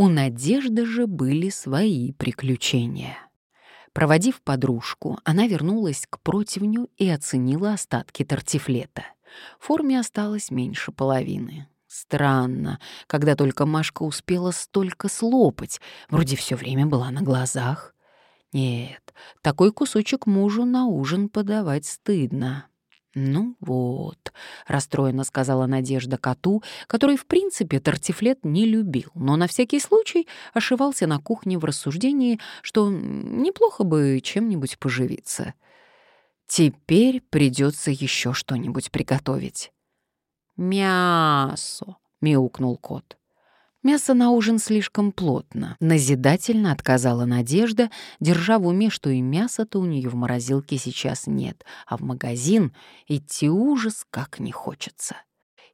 У Надежды же были свои приключения. Проводив подружку, она вернулась к противню и оценила остатки тортифлета. В форме осталось меньше половины. Странно, когда только Машка успела столько слопать, вроде все время была на глазах. Нет, такой кусочек мужу на ужин подавать стыдно. «Ну вот», — расстроенно сказала Надежда коту, который, в принципе, тортифлет не любил, но на всякий случай ошивался на кухне в рассуждении, что неплохо бы чем-нибудь поживиться. «Теперь придется еще что-нибудь приготовить». «Мясо», — мяукнул кот. Мясо на ужин слишком плотно. Назидательно отказала Надежда, держа в уме, что и мяса-то у нее в морозилке сейчас нет, а в магазин идти ужас как не хочется.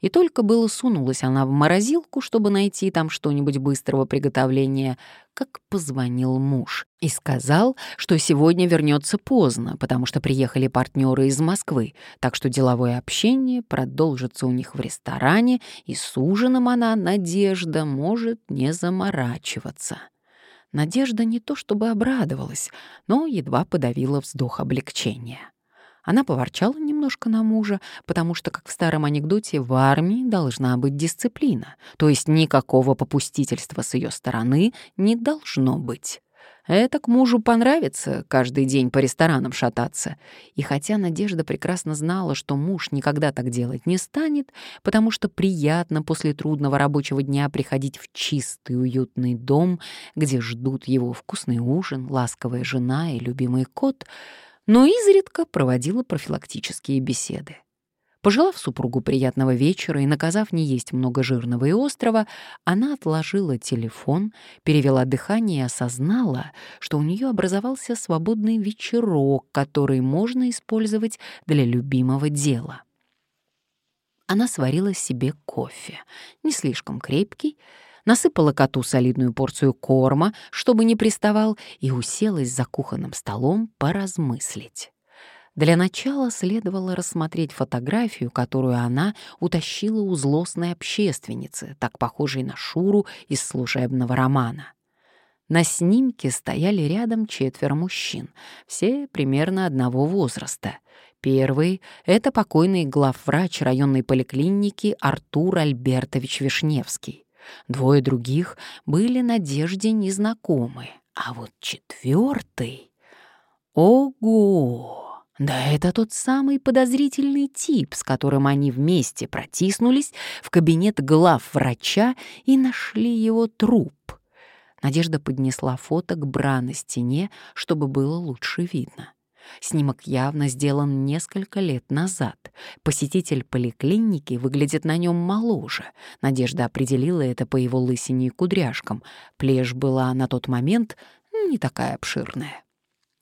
И только было сунулась она в морозилку, чтобы найти там что-нибудь быстрого приготовления, как позвонил муж и сказал, что сегодня вернется поздно, потому что приехали партнеры из Москвы, так что деловое общение продолжится у них в ресторане, и с ужином она, Надежда, может не заморачиваться. Надежда не то чтобы обрадовалась, но едва подавила вздох облегчения. Она поворчала немножко на мужа, потому что, как в старом анекдоте, в армии должна быть дисциплина, то есть никакого попустительства с ее стороны не должно быть. Это к мужу понравится каждый день по ресторанам шататься. И хотя Надежда прекрасно знала, что муж никогда так делать не станет, потому что приятно после трудного рабочего дня приходить в чистый уютный дом, где ждут его вкусный ужин, ласковая жена и любимый кот — но изредка проводила профилактические беседы. Пожелав супругу приятного вечера и наказав не есть много жирного и острого, она отложила телефон, перевела дыхание и осознала, что у нее образовался свободный вечерок, который можно использовать для любимого дела. Она сварила себе кофе, не слишком крепкий, насыпала коту солидную порцию корма, чтобы не приставал, и уселась за кухонным столом поразмыслить. Для начала следовало рассмотреть фотографию, которую она утащила у злостной общественницы, так похожей на Шуру из служебного романа. На снимке стояли рядом четверо мужчин, все примерно одного возраста. Первый — это покойный главврач районной поликлиники Артур Альбертович Вишневский. Двое других были Надежде незнакомы, а вот четвертый... Ого! Да это тот самый подозрительный тип, с которым они вместе протиснулись в кабинет глав врача и нашли его труп. Надежда поднесла фото к бра на стене, чтобы было лучше видно. Снимок явно сделан несколько лет назад. Посетитель поликлиники выглядит на нем моложе. Надежда определила это по его лысине и кудряшкам. Плешь была на тот момент не такая обширная.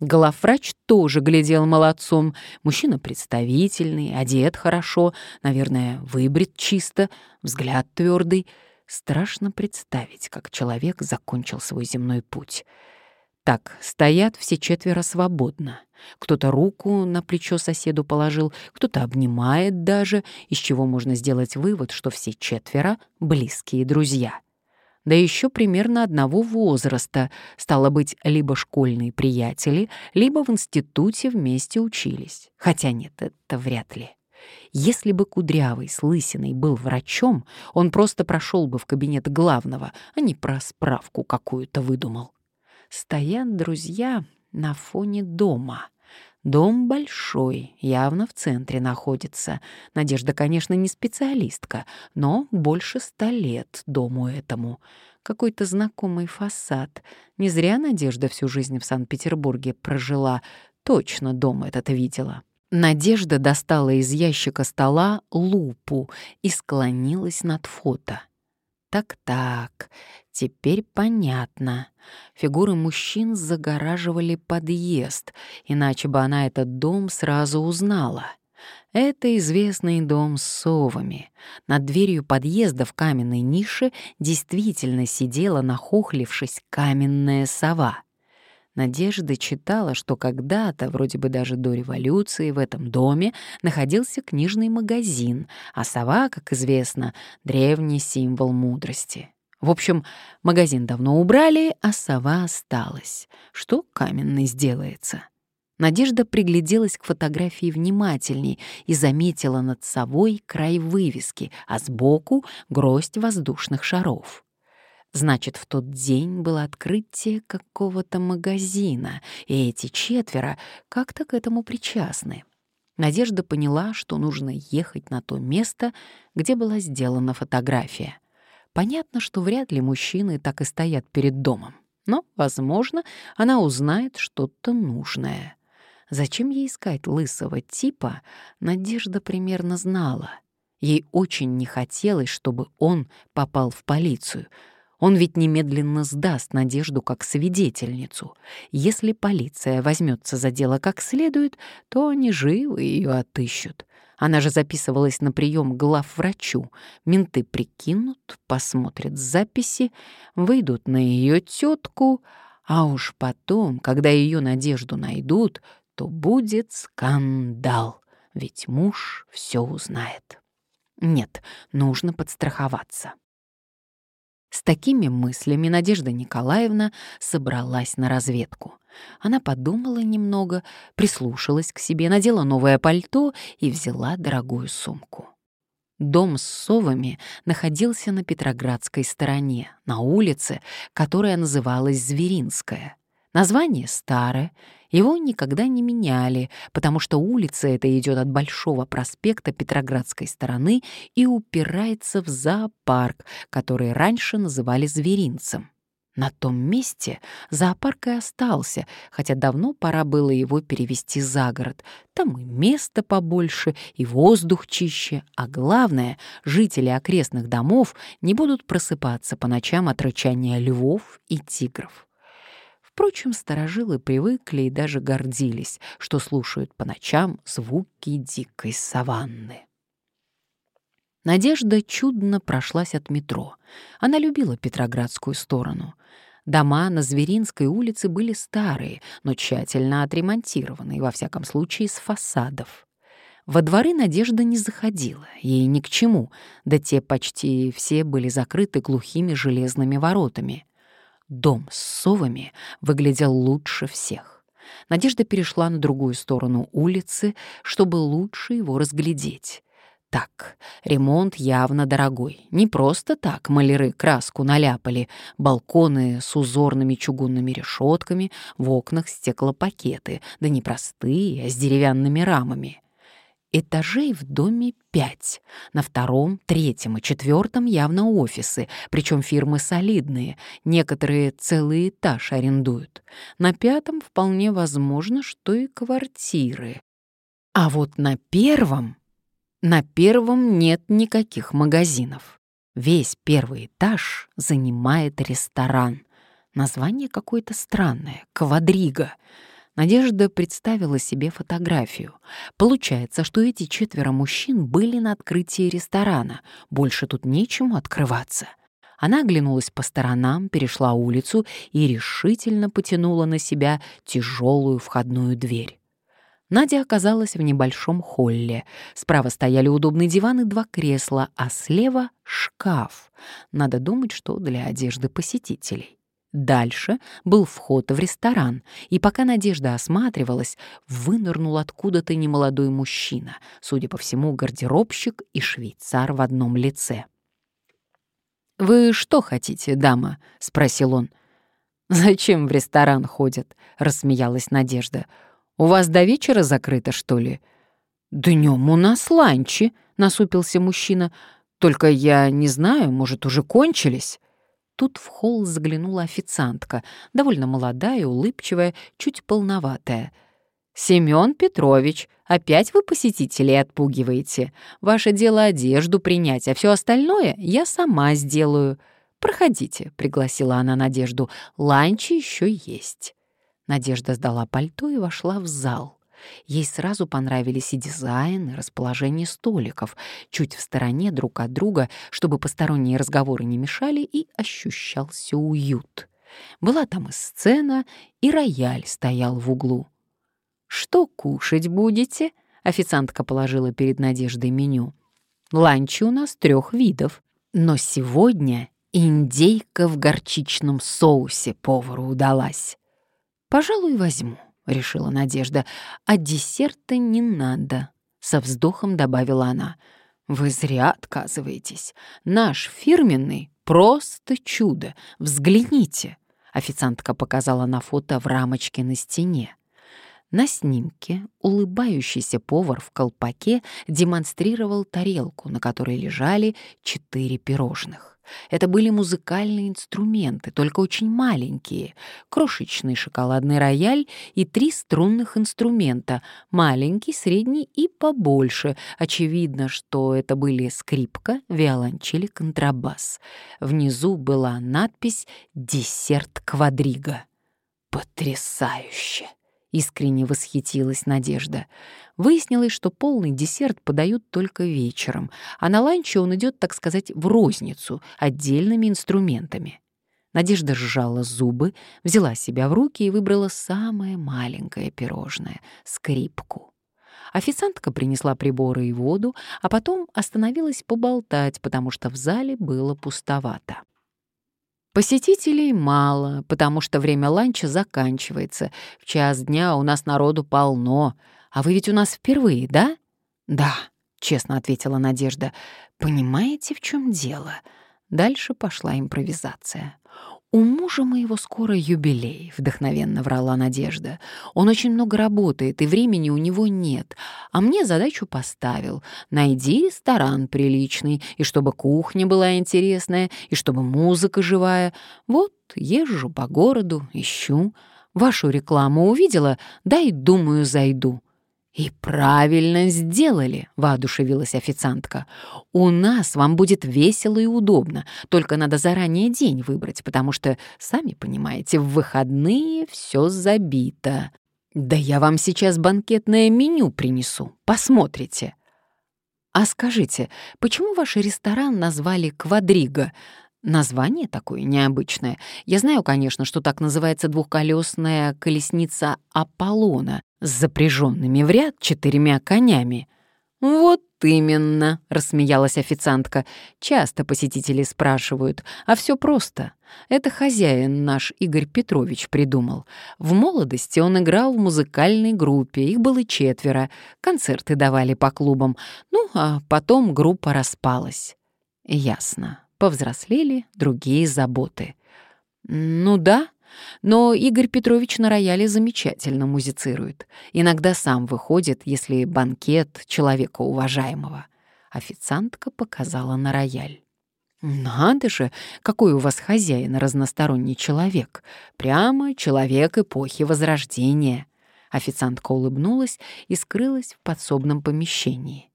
Главврач тоже глядел молодцом. Мужчина представительный, одет хорошо, наверное, выбрит чисто, взгляд твердый. Страшно представить, как человек закончил свой земной путь. Так, стоят все четверо свободно. Кто-то руку на плечо соседу положил, кто-то обнимает даже, из чего можно сделать вывод, что все четверо — близкие друзья. Да еще примерно одного возраста, стало быть, либо школьные приятели, либо в институте вместе учились. Хотя нет, это вряд ли. Если бы Кудрявый с Лысиной был врачом, он просто прошел бы в кабинет главного, а не про справку какую-то выдумал. Стоят друзья на фоне дома. Дом большой, явно в центре находится. Надежда, конечно, не специалистка, но больше ста лет дому этому. Какой-то знакомый фасад. Не зря Надежда всю жизнь в Санкт-Петербурге прожила. Точно дом этот видела. Надежда достала из ящика стола лупу и склонилась над фото. Так-так, теперь понятно. Фигуры мужчин загораживали подъезд, иначе бы она этот дом сразу узнала. Это известный дом с совами. Над дверью подъезда в каменной нише действительно сидела, нахохлившись, каменная сова. Надежда читала, что когда-то, вроде бы даже до революции, в этом доме находился книжный магазин, а сова, как известно, древний символ мудрости. В общем, магазин давно убрали, а сова осталась. Что каменный сделается? Надежда пригляделась к фотографии внимательней и заметила над совой край вывески, а сбоку — гроздь воздушных шаров. Значит, в тот день было открытие какого-то магазина, и эти четверо как-то к этому причастны. Надежда поняла, что нужно ехать на то место, где была сделана фотография. Понятно, что вряд ли мужчины так и стоят перед домом, но, возможно, она узнает что-то нужное. Зачем ей искать лысого типа, Надежда примерно знала. Ей очень не хотелось, чтобы он попал в полицию. Он ведь немедленно сдаст Надежду как свидетельницу. Если полиция возьмется за дело как следует, то они живо ее отыщут. Она же записывалась на прием к главврачу. Менты прикинут, посмотрят записи, выйдут на ее тетку, а уж потом, когда ее Надежду найдут, то будет скандал, ведь муж все узнает. Нет, нужно подстраховаться. С такими мыслями Надежда Николаевна собралась на разведку. Она подумала немного, прислушалась к себе, надела новое пальто и взяла дорогую сумку. Дом с совами находился на Петроградской стороне, на улице, которая называлась Зверинская. Название старое, его никогда не меняли, потому что улица эта идет от Большого проспекта Петроградской стороны и упирается в зоопарк, который раньше называли Зверинцем. На том месте зоопарк и остался, хотя давно пора было его перевести за город. Там и место побольше, и воздух чище, а главное, жители окрестных домов не будут просыпаться по ночам от рычания львов и тигров. Впрочем, старожилы привыкли и даже гордились, что слушают по ночам звуки дикой саванны. Надежда чудно прошлась от метро. Она любила Петроградскую сторону. Дома на Зверинской улице были старые, но тщательно отремонтированные, во всяком случае, с фасадов. Во дворы Надежда не заходила, ей ни к чему, да те почти все были закрыты глухими железными воротами. Дом с совами выглядел лучше всех. Надежда перешла на другую сторону улицы, чтобы лучше его разглядеть. Так, ремонт явно дорогой. Не просто так маляры краску наляпали, балконы с узорными чугунными решетками, в окнах стеклопакеты, да не простые, а с деревянными рамами. Этажей в доме пять. На втором, третьем и четвертом явно офисы, причем фирмы солидные, некоторые целый этаж арендуют. На пятом вполне возможно, что и квартиры. А вот на первом... На первом нет никаких магазинов. Весь первый этаж занимает ресторан. Название какое-то странное — «Квадрига». Надежда представила себе фотографию. Получается, что эти четверо мужчин были на открытии ресторана. Больше тут нечему открываться. Она оглянулась по сторонам, перешла улицу и решительно потянула на себя тяжелую входную дверь. Надя оказалась в небольшом холле. Справа стояли удобный диван и два кресла, а слева — шкаф. Надо думать, что для одежды посетителей. Дальше был вход в ресторан, и пока Надежда осматривалась, вынырнул откуда-то немолодой мужчина, судя по всему, гардеробщик и швейцар в одном лице. «Вы что хотите, дама?» — спросил он. «Зачем в ресторан ходят?» — рассмеялась Надежда. «У вас до вечера закрыто, что ли?» «Днем у нас ланчи», — насупился мужчина. «Только я не знаю, может, уже кончились?» Тут в холл заглянула официантка, довольно молодая, улыбчивая, чуть полноватая. «Семён Петрович, опять вы посетителей отпугиваете? Ваше дело одежду принять, а все остальное я сама сделаю. Проходите», — пригласила она Надежду, — «ланчи еще есть». Надежда сдала пальто и вошла в зал. Ей сразу понравились и дизайн, и расположение столиков, чуть в стороне друг от друга, чтобы посторонние разговоры не мешали, и ощущался уют. Была там и сцена, и рояль стоял в углу. «Что кушать будете?» — официантка положила перед Надеждой меню. «Ланчи у нас трех видов, но сегодня Индейка в горчичном соусе повару удалась. «Пожалуй, возьму», — решила Надежда. «А десерта не надо», — со вздохом добавила она. «Вы зря отказываетесь. Наш фирменный — просто чудо. Взгляните». Официантка показала на фото в рамочке на стене. На снимке улыбающийся повар в колпаке демонстрировал тарелку, на которой лежали четыре пирожных. Это были музыкальные инструменты, только очень маленькие. Крошечный шоколадный рояль и три струнных инструмента, маленький, средний и побольше. Очевидно, что это были скрипка, виолончель и контрабас. Внизу была надпись «Десерт квадрига». Потрясающе! Искренне восхитилась Надежда. Выяснилось, что полный десерт подают только вечером, а на ланче он идет, так сказать, в розницу, отдельными инструментами. Надежда сжала зубы, взяла себя в руки и выбрала самое маленькое пирожное — скрипку. Официантка принесла приборы и воду, а потом остановилась поболтать, потому что в зале было пустовато. Посетителей мало, потому что время ланча заканчивается. В час дня у нас народу полно. А вы ведь у нас впервые, да? Да, честно ответила Надежда. Понимаете, в чем дело? Дальше пошла импровизация. «У мужа моего скоро юбилей», — вдохновенно врала Надежда. «Он очень много работает, и времени у него нет. А мне задачу поставил. Найди ресторан приличный, и чтобы кухня была интересная, и чтобы музыка живая. Вот, езжу по городу, ищу. Вашу рекламу увидела, да и думаю, зайду. «И правильно сделали», — воодушевилась официантка. «У нас вам будет весело и удобно, только надо заранее день выбрать, потому что, сами понимаете, в выходные все забито. Да я вам сейчас банкетное меню принесу, посмотрите». «А скажите, почему ваш ресторан назвали «Квадриго»? Название такое необычное. Я знаю, конечно, что так называется двухколесная колесница Аполлона с запряженными в ряд четырьмя конями. «Вот именно», — рассмеялась официантка. «Часто посетители спрашивают, а все просто. Это хозяин наш Игорь Петрович придумал. В молодости он играл в музыкальной группе, их было четверо, концерты давали по клубам, ну, а потом группа распалась». «Ясно повзрослели другие заботы. Ну да, но Игорь Петрович на рояле замечательно музицирует. Иногда сам выходит, если банкет человека уважаемого. Официантка показала на рояль. «Надо же, какой у вас хозяин разносторонний человек. Прямо человек эпохи Возрождения». Официантка улыбнулась и скрылась в подсобном помещении.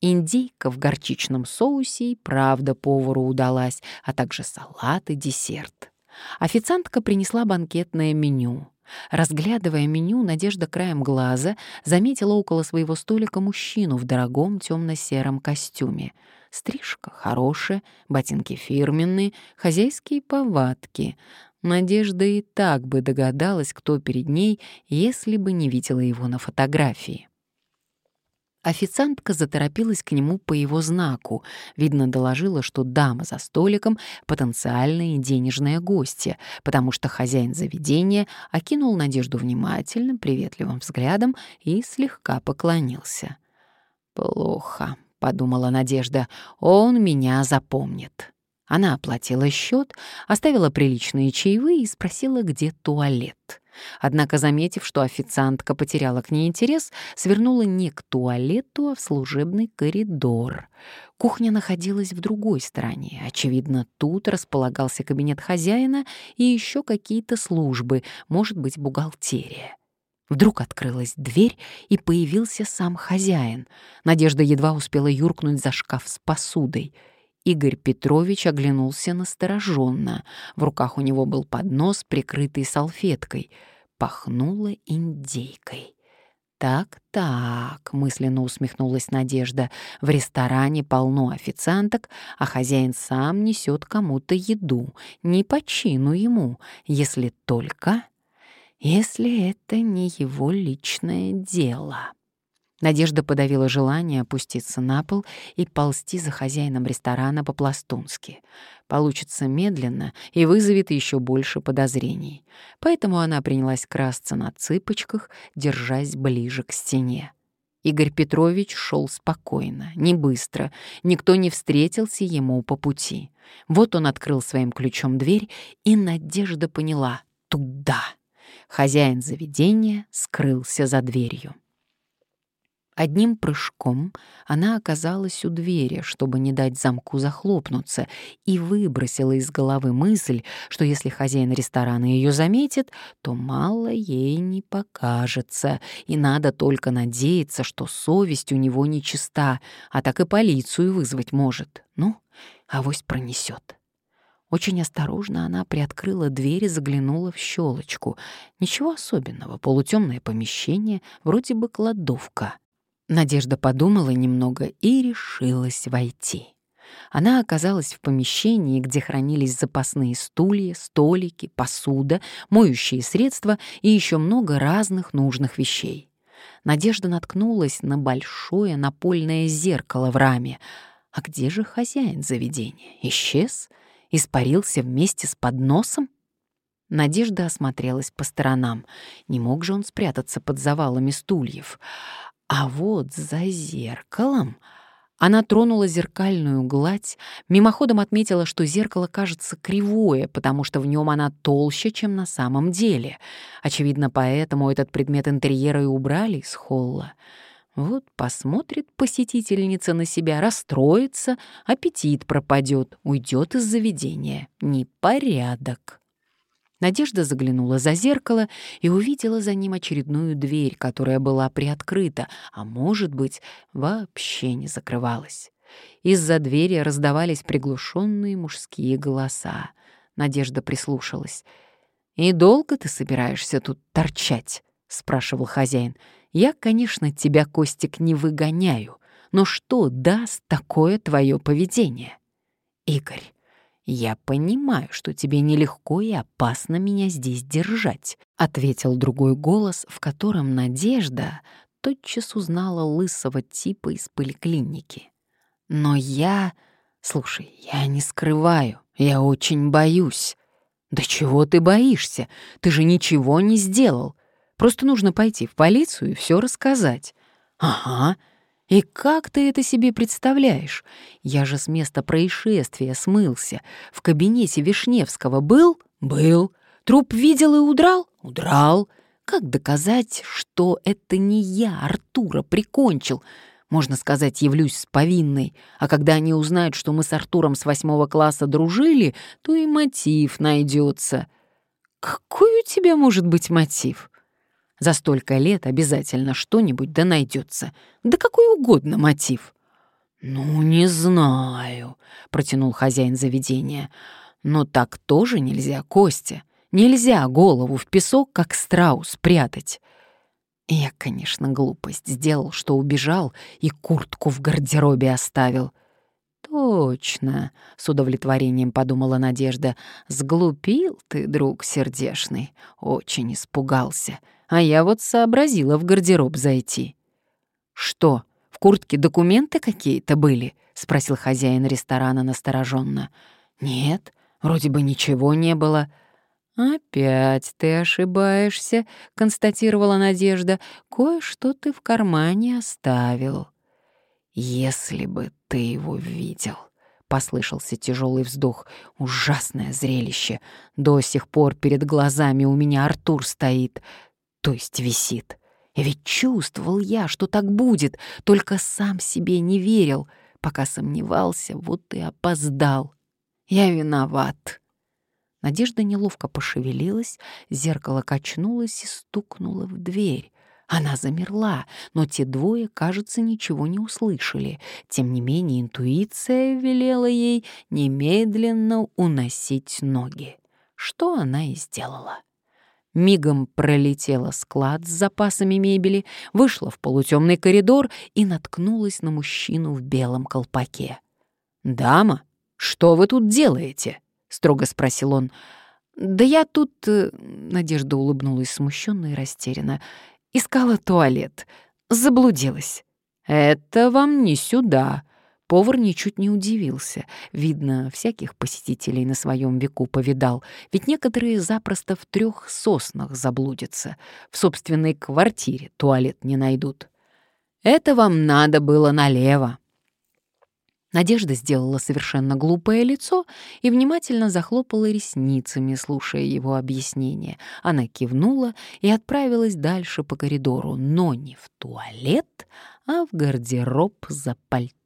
Индейка в горчичном соусе и правда повару удалась, а также салат и десерт. Официантка принесла банкетное меню. Разглядывая меню, Надежда краем глаза заметила около своего столика мужчину в дорогом темно-сером костюме. Стрижка хорошая, ботинки фирменные, хозяйские повадки. Надежда и так бы догадалась, кто перед ней, если бы не видела его на фотографии. Официантка заторопилась к нему по его знаку. Видно, доложила, что дама за столиком — потенциальная денежная гостья, потому что хозяин заведения окинул Надежду внимательным, приветливым взглядом и слегка поклонился. «Плохо», — подумала Надежда, — «он меня запомнит». Она оплатила счет, оставила приличные чаевые и спросила, где туалет. Однако, заметив, что официантка потеряла к ней интерес, свернула не к туалету, а в служебный коридор. Кухня находилась в другой стороне. Очевидно, тут располагался кабинет хозяина и еще какие-то службы, может быть, бухгалтерия. Вдруг открылась дверь, и появился сам хозяин. Надежда едва успела юркнуть за шкаф с посудой — Игорь Петрович оглянулся настороженно. В руках у него был поднос, прикрытый салфеткой. Пахнуло индейкой. «Так-так», — мысленно усмехнулась Надежда, — «в ресторане полно официанток, а хозяин сам несет кому-то еду, не по чину ему, если только... если это не его личное дело». Надежда подавила желание опуститься на пол и ползти за хозяином ресторана по-пластунски. Получится медленно и вызовет еще больше подозрений. Поэтому она принялась красться на цыпочках, держась ближе к стене. Игорь Петрович шел спокойно, не быстро, никто не встретился ему по пути. Вот он открыл своим ключом дверь, и Надежда поняла — туда. Хозяин заведения скрылся за дверью. Одним прыжком она оказалась у двери, чтобы не дать замку захлопнуться, и выбросила из головы мысль, что если хозяин ресторана ее заметит, то мало ей не покажется, и надо только надеяться, что совесть у него нечиста, а так и полицию вызвать может. Ну, авось пронесет. Очень осторожно она приоткрыла дверь и заглянула в щелочку. Ничего особенного, полутемное помещение, вроде бы кладовка — Надежда подумала немного и решилась войти. Она оказалась в помещении, где хранились запасные стулья, столики, посуда, моющие средства и еще много разных нужных вещей. Надежда наткнулась на большое напольное зеркало в раме. А где же хозяин заведения? Исчез? Испарился вместе с подносом? Надежда осмотрелась по сторонам. Не мог же он спрятаться под завалами стульев. А вот за зеркалом... Она тронула зеркальную гладь, мимоходом отметила, что зеркало кажется кривое, потому что в нем она толще, чем на самом деле. Очевидно, поэтому этот предмет интерьера и убрали из холла. Вот посмотрит посетительница на себя, расстроится, аппетит пропадет, уйдет из заведения. Непорядок. Надежда заглянула за зеркало и увидела за ним очередную дверь, которая была приоткрыта, а, может быть, вообще не закрывалась. Из-за двери раздавались приглушенные мужские голоса. Надежда прислушалась. «И долго ты собираешься тут торчать?» — спрашивал хозяин. «Я, конечно, тебя, Костик, не выгоняю, но что даст такое твое поведение?» «Игорь, «Я понимаю, что тебе нелегко и опасно меня здесь держать», — ответил другой голос, в котором Надежда тотчас узнала лысого типа из поликлиники. «Но я... Слушай, я не скрываю, я очень боюсь». «Да чего ты боишься? Ты же ничего не сделал. Просто нужно пойти в полицию и все рассказать». «Ага, и как ты это себе представляешь? Я же с места происшествия смылся. В кабинете Вишневского был? Был. Труп видел и удрал? Удрал. Как доказать, что это не я Артура прикончил? Можно сказать, явлюсь с повинной. А когда они узнают, что мы с Артуром с восьмого класса дружили, то и мотив найдется. Какой у тебя может быть мотив? За столько лет обязательно что-нибудь да найдется. Да какой угодно мотив. «Ну, не знаю», — протянул хозяин заведения. «Но так тоже нельзя, Костя. Нельзя голову в песок, как страус, прятать». Я, конечно, глупость сделал, что убежал и куртку в гардеробе оставил. «Точно», — с удовлетворением подумала Надежда, — «сглупил ты, друг сердешный, очень испугался а я вот сообразила в гардероб зайти. «Что, в куртке документы какие-то были?» — спросил хозяин ресторана настороженно. «Нет, вроде бы ничего не было». «Опять ты ошибаешься», — констатировала Надежда. «Кое-что ты в кармане оставил». «Если бы ты его видел», — послышался тяжелый вздох. «Ужасное зрелище. До сих пор перед глазами у меня Артур стоит то есть висит. Ведь чувствовал я, что так будет, только сам себе не верил. Пока сомневался, вот и опоздал. Я виноват. Надежда неловко пошевелилась, зеркало качнулось и стукнуло в дверь. Она замерла, но те двое, кажется, ничего не услышали. Тем не менее, интуиция велела ей немедленно уносить ноги, что она и сделала мигом пролетела склад с запасами мебели, вышла в полутемный коридор и наткнулась на мужчину в белом колпаке. «Дама, что вы тут делаете?» — строго спросил он. «Да я тут...» — Надежда улыбнулась смущенно и растерянно. «Искала туалет. Заблудилась. Это вам не сюда. Повар ничуть не удивился. Видно, всяких посетителей на своем веку повидал, ведь некоторые запросто в трех соснах заблудятся. В собственной квартире туалет не найдут. Это вам надо было налево. Надежда сделала совершенно глупое лицо и внимательно захлопала ресницами, слушая его объяснение. Она кивнула и отправилась дальше по коридору, но не в туалет, а в гардероб за пальто.